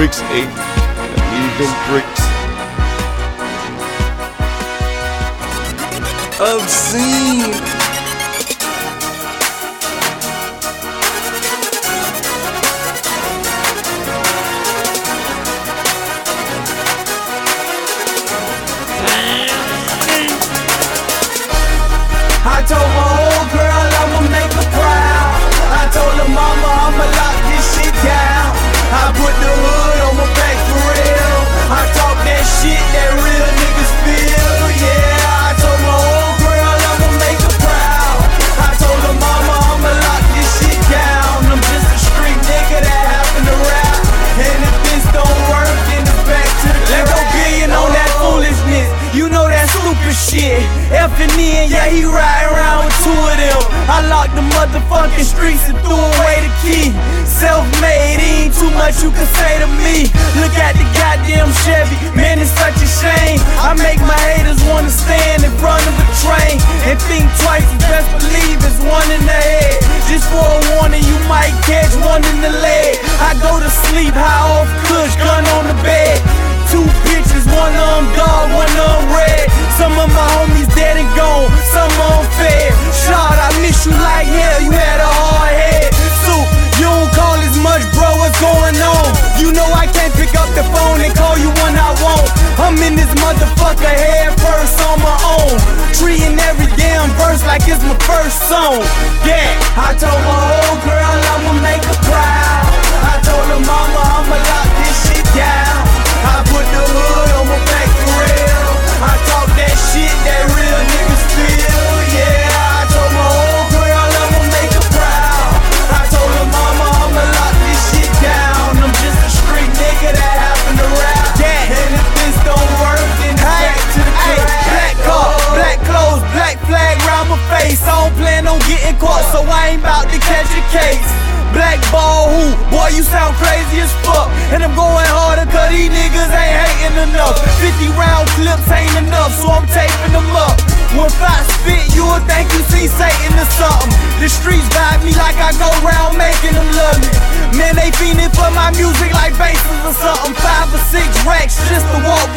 bricks, eh? Need them bricks. Obscene. F and N, yeah, he ride around with two of them. I locked the motherfucking streets and threw away the key. Self-made, ain't too much you can say to me. Look at the goddamn Chevy, man, it's such a shame. I make my haters wanna stand in front of a train and think twice. Best believe it's one in the head. Just for a warning, you might catch one in the leg. I go to sleep high up the phone and call you when I want. I'm in this motherfucker head first on my own. Treating every damn verse like it's my first song. Yeah, I told my sound crazy as fuck. And I'm going harder cause these niggas ain't hating enough. 50 round clips ain't enough, so I'm taping them up. When I spit, you would think you see Satan or something. The streets vibe me like I go round making them love me. Man, they fiending for my music like bases or something. Five or six racks just to walk